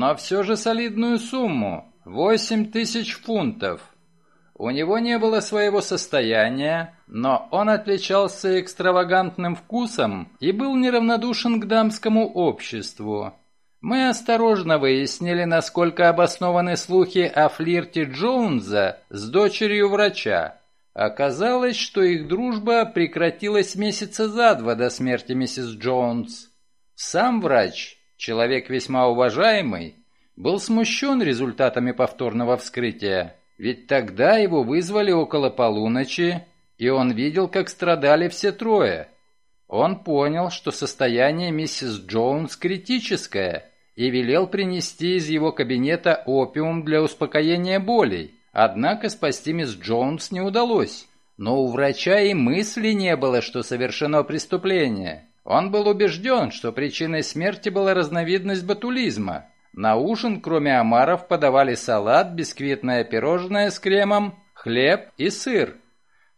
но все же солидную сумму – 8 тысяч фунтов. У него не было своего состояния, но он отличался экстравагантным вкусом и был неравнодушен к дамскому обществу. Мы осторожно выяснили, насколько обоснованы слухи о флирте Джонса с дочерью врача. Оказалось, что их дружба прекратилась месяца за два до смерти миссис Джонс. Сам врач, человек весьма уважаемый, был смущен результатами повторного вскрытия, ведь тогда его вызвали около полуночи, и он видел, как страдали все трое. Он понял, что состояние миссис Джонс критическое – и велел принести из его кабинета опиум для успокоения болей. Однако спасти мисс Джонс не удалось. Но у врача и мысли не было, что совершено преступление. Он был убежден, что причиной смерти была разновидность ботулизма. На ужин, кроме омаров, подавали салат, бисквитное пирожное с кремом, хлеб и сыр.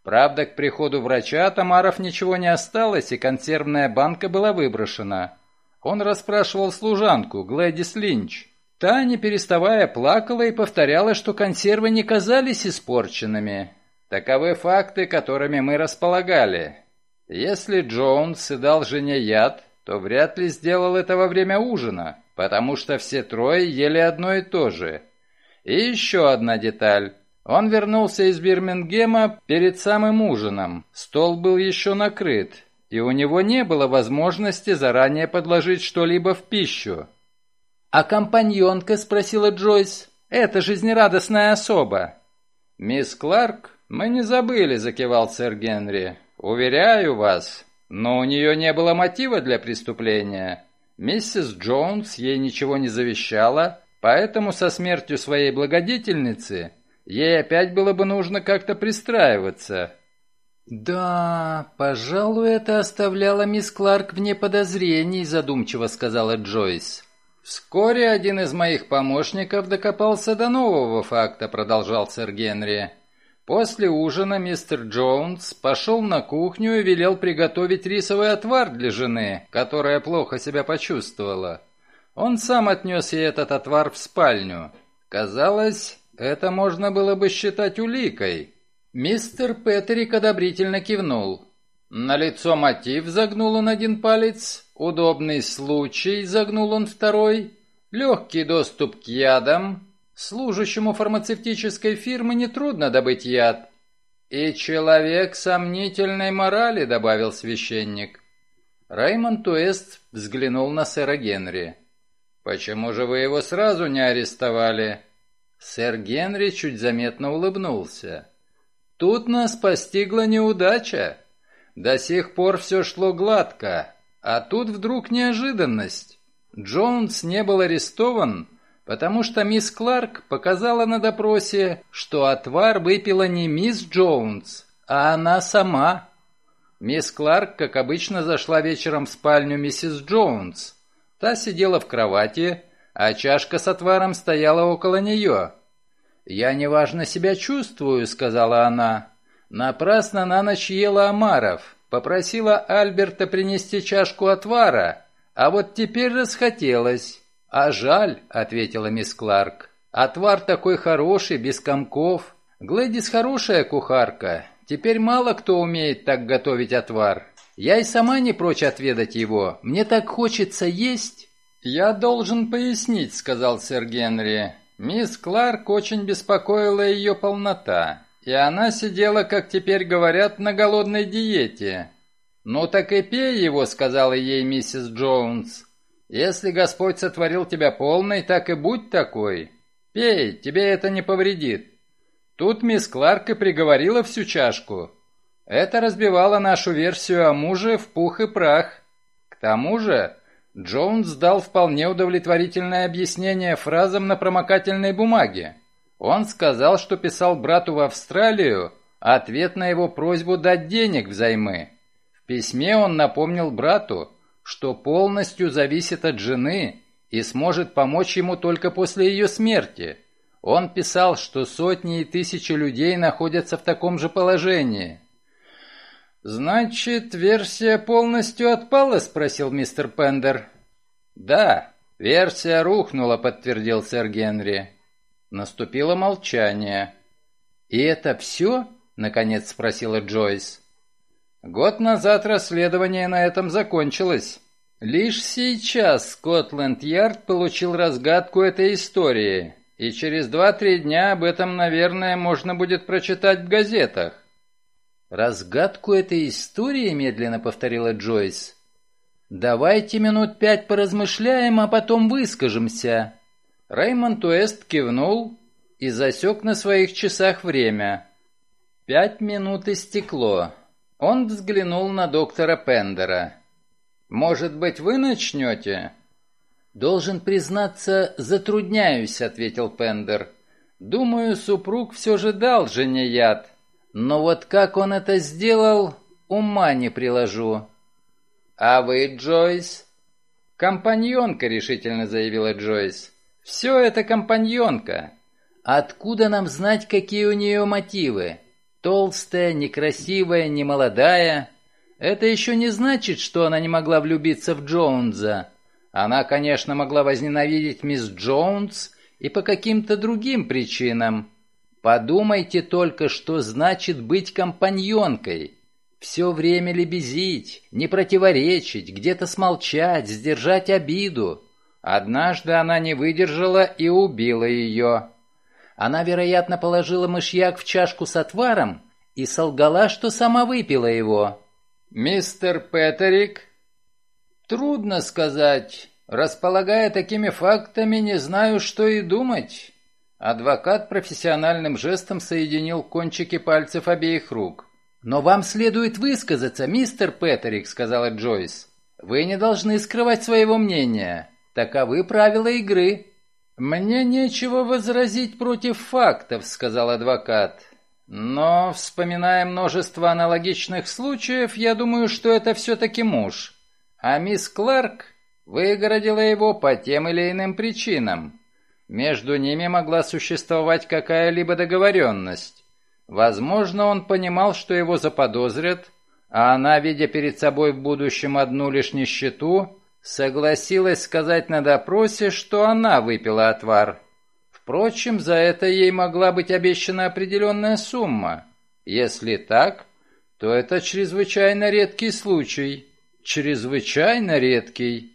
Правда, к приходу врача от омаров ничего не осталось, и консервная банка была выброшена. Он расспрашивал служанку, Глэдис Линч. Та, не переставая, плакала и повторяла, что консервы не казались испорченными. Таковы факты, которыми мы располагали. Если Джонс и дал жене яд, то вряд ли сделал это во время ужина, потому что все трое ели одно и то же. И еще одна деталь. Он вернулся из Бирмингема перед самым ужином. Стол был еще накрыт, и у него не было возможности заранее подложить что-либо в пищу. «А компаньонка?» — спросила Джойс. «Это жизнерадостная особа». «Мисс Кларк, мы не забыли», — закивал сэр Генри. «Уверяю вас, но у нее не было мотива для преступления. Миссис Джонс ей ничего не завещала, поэтому со смертью своей благодетельницы ей опять было бы нужно как-то пристраиваться». «Да, пожалуй, это оставляло мисс Кларк вне подозрений», задумчиво сказала Джойс. «Вскоре один из моих помощников докопался до нового факта», продолжал сэр Генри. После ужина мистер Джонс пошел на кухню и велел приготовить рисовый отвар для жены, которая плохо себя почувствовала. Он сам отнес ей этот отвар в спальню. Казалось, это можно было бы считать уликой, Мистер Петерик одобрительно кивнул. На лицо мотив загнул он один палец, удобный случай загнул он второй, легкий доступ к ядам. Служащему фармацевтической фирмы нетрудно добыть яд. И человек сомнительной морали, добавил священник. Раймонд Уэст взглянул на сэра Генри. «Почему же вы его сразу не арестовали?» Сэр Генри чуть заметно улыбнулся. Тут нас постигла неудача. До сих пор все шло гладко, а тут вдруг неожиданность. Джонс не был арестован, потому что мисс Кларк показала на допросе, что отвар выпила не мисс Джонс, а она сама. Мисс Кларк, как обычно, зашла вечером в спальню миссис Джонс. Та сидела в кровати, а чашка с отваром стояла около нее. «Я неважно себя чувствую», — сказала она. «Напрасно на ночь ела омаров. Попросила Альберта принести чашку отвара, а вот теперь расхотелось». «А жаль», — ответила мисс Кларк. «Отвар такой хороший, без комков. Глэдис хорошая кухарка. Теперь мало кто умеет так готовить отвар. Я и сама не прочь отведать его. Мне так хочется есть». «Я должен пояснить», — сказал сэр Генри. Мисс Кларк очень беспокоила ее полнота, и она сидела, как теперь говорят, на голодной диете. «Ну так и пей его», — сказала ей миссис Джонс. «Если Господь сотворил тебя полной, так и будь такой. Пей, тебе это не повредит». Тут мисс Кларк и приговорила всю чашку. Это разбивало нашу версию о муже в пух и прах. К тому же Джонс дал вполне удовлетворительное объяснение фразам на промокательной бумаге. Он сказал, что писал брату в Австралию ответ на его просьбу дать денег взаймы. В письме он напомнил брату, что полностью зависит от жены и сможет помочь ему только после ее смерти. Он писал, что сотни и тысячи людей находятся в таком же положении. «Значит, версия полностью отпала?» – спросил мистер Пендер. «Да, «Версия рухнула», — подтвердил сэр Генри. Наступило молчание. «И это все?» — наконец спросила Джойс. «Год назад расследование на этом закончилось. Лишь сейчас Скотланд-Ярд получил разгадку этой истории, и через два-три дня об этом, наверное, можно будет прочитать в газетах». «Разгадку этой истории?» — медленно повторила Джойс. «Давайте минут пять поразмышляем, а потом выскажемся». Реймонд Уэст кивнул и засек на своих часах время. Пять минут истекло. Он взглянул на доктора Пендера. «Может быть, вы начнете?» «Должен признаться, затрудняюсь», — ответил Пендер. «Думаю, супруг все же дал жене яд. Но вот как он это сделал, ума не приложу. «А вы, Джойс?» «Компаньонка», — решительно заявила Джойс. «Все это компаньонка. Откуда нам знать, какие у нее мотивы? Толстая, некрасивая, немолодая. Это еще не значит, что она не могла влюбиться в Джонса. Она, конечно, могла возненавидеть мисс Джонс и по каким-то другим причинам. Подумайте только, что значит быть компаньонкой. Все время лебезить, не противоречить, где-то смолчать, сдержать обиду. Однажды она не выдержала и убила ее. Она, вероятно, положила мышьяк в чашку с отваром и солгала, что сама выпила его. «Мистер Петерик?» «Трудно сказать. Располагая такими фактами, не знаю, что и думать». Адвокат профессиональным жестом соединил кончики пальцев обеих рук. «Но вам следует высказаться, мистер Петерик», — сказала Джойс. «Вы не должны скрывать своего мнения. Таковы правила игры». «Мне нечего возразить против фактов», — сказал адвокат. «Но, вспоминая множество аналогичных случаев, я думаю, что это все-таки муж. А мисс Кларк выгородила его по тем или иным причинам. Между ними могла существовать какая-либо договоренность. Возможно, он понимал, что его заподозрят, а она, видя перед собой в будущем одну лишь нищету, согласилась сказать на допросе, что она выпила отвар. Впрочем, за это ей могла быть обещана определенная сумма. Если так, то это чрезвычайно редкий случай. Чрезвычайно редкий.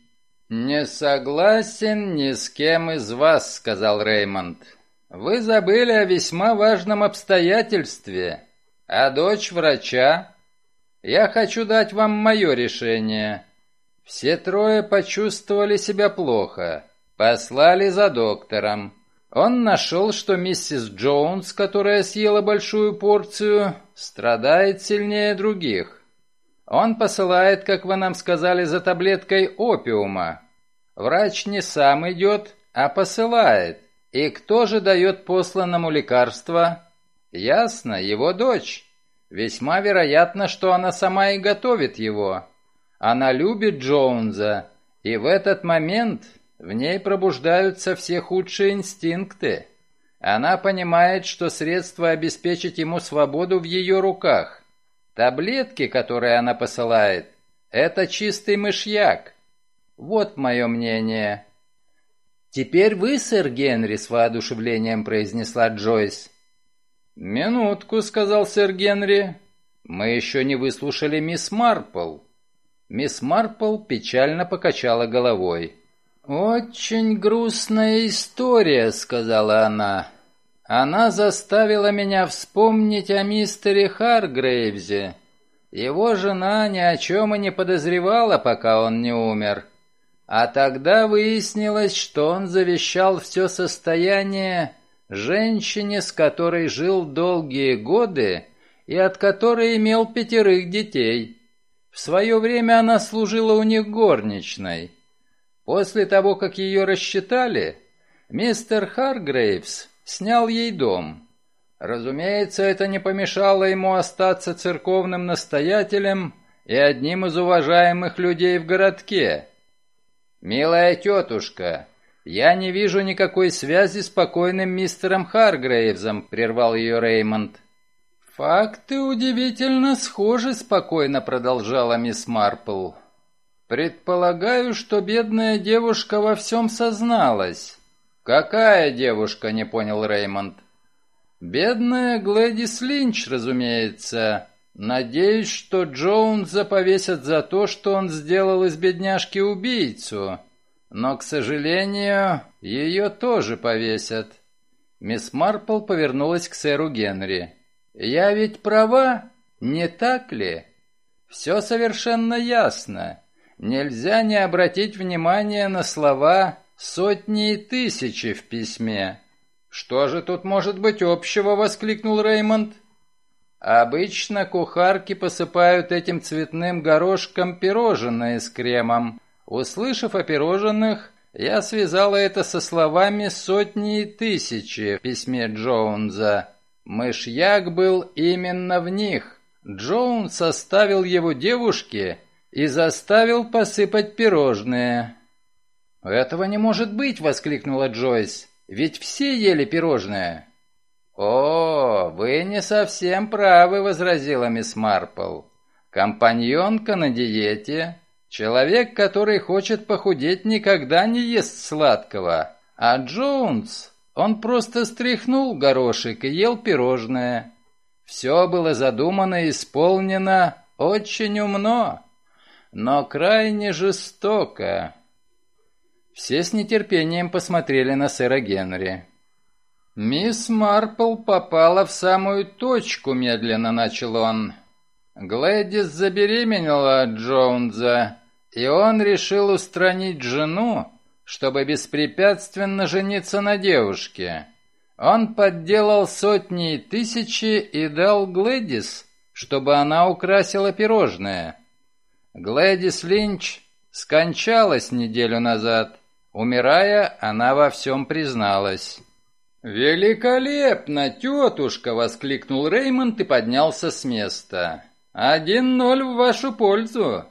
«Не согласен ни с кем из вас», — сказал Реймонд. Вы забыли о весьма важном обстоятельстве. А дочь врача? Я хочу дать вам мое решение. Все трое почувствовали себя плохо. Послали за доктором. Он нашел, что миссис Джонс, которая съела большую порцию, страдает сильнее других. Он посылает, как вы нам сказали, за таблеткой опиума. Врач не сам идет, а посылает. И кто же дает посланному лекарство? Ясно, его дочь. Весьма вероятно, что она сама и готовит его. Она любит Джонса, и в этот момент в ней пробуждаются все худшие инстинкты. Она понимает, что средство обеспечить ему свободу в ее руках. Таблетки, которые она посылает, это чистый мышьяк. Вот мое мнение. «Теперь вы, сэр Генри», — с воодушевлением произнесла Джойс. «Минутку», — сказал сэр Генри. «Мы еще не выслушали мисс Марпл». Мисс Марпл печально покачала головой. «Очень грустная история», — сказала она. «Она заставила меня вспомнить о мистере Харгрейвзе. Его жена ни о чем и не подозревала, пока он не умер. А тогда выяснилось, что он завещал все состояние женщине, с которой жил долгие годы и от которой имел пятерых детей. В свое время она служила у них горничной. После того, как ее рассчитали, мистер Харгрейвс снял ей дом. Разумеется, это не помешало ему остаться церковным настоятелем и одним из уважаемых людей в городке – «Милая тетушка, я не вижу никакой связи с покойным мистером Харгрейвзом», — прервал ее Реймонд. «Факты удивительно схожи», — спокойно продолжала мисс Марпл. Предполагаю, что бедная девушка во всем созналась. Какая девушка, не понял Реймонд. Бедная Глэдис Линч, разумеется. Надеюсь, что Джоунса повесят за то, что он сделал из бедняжки убийцу. Но, к сожалению, ее тоже повесят. Мисс Марпл повернулась к сэру Генри. «Я ведь права, не так ли? Все совершенно ясно. Нельзя не обратить внимания на слова сотни и тысячи в письме. «Что же тут может быть общего?» — воскликнул Реймонд. «Обычно кухарки посыпают этим цветным горошком пирожные с кремом. Услышав о пирожных, я связала это со словами «сотни и тысячи» в письме Джоунза. Мышьяк был именно в них. Джоунс оставил его девушке и заставил посыпать пирожные. «Этого не может быть!» — воскликнула Джойс. «Ведь все ели пирожные!» «О, вы не совсем правы», — возразила мисс Марпл. «Компаньонка на диете, человек, который хочет похудеть, никогда не ест сладкого. А Джонс, он просто стряхнул горошек и ел пирожное. Все было задумано и исполнено очень умно, но крайне жестоко. Все с нетерпением посмотрели на сэра Генри. «Мисс Марпл попала в самую точку», — медленно начал он. Глэдис забеременела от Джонса, и он решил устранить жену, чтобы беспрепятственно жениться на девушке. Он подделал сотни и тысячи и дал Глэдис, чтобы она украсила пирожное. Глэдис Линч скончалась неделю назад. Умирая, она во всем призналась. «Великолепно, тетушка!» — воскликнул Реймонд и поднялся с места. «Один ноль в вашу пользу.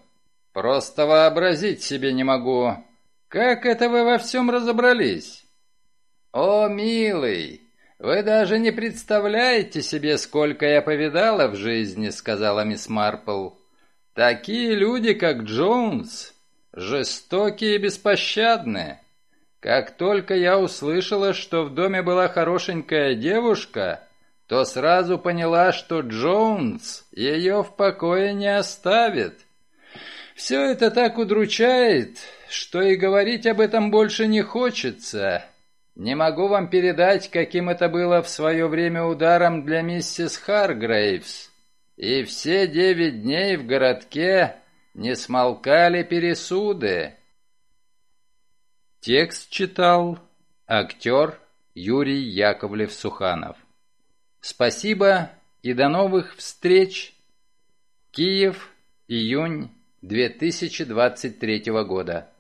Просто вообразить себе не могу. Как это вы во всем разобрались?» «О, милый, вы даже не представляете себе, сколько я повидала в жизни», — сказала мисс Марпл. «Такие люди, как Джонс, жестокие и беспощадные. Как только я услышала, что в доме была хорошенькая девушка, то сразу поняла, что Джонс ее в покое не оставит. Все это так удручает, что и говорить об этом больше не хочется. Не могу вам передать, каким это было в свое время ударом для миссис Харгрейвс. И все девять дней в городке не смолкали пересуды. Текст читал актер Юрий Яковлев-Суханов. Спасибо и до новых встреч. Киев, июнь 2023 года.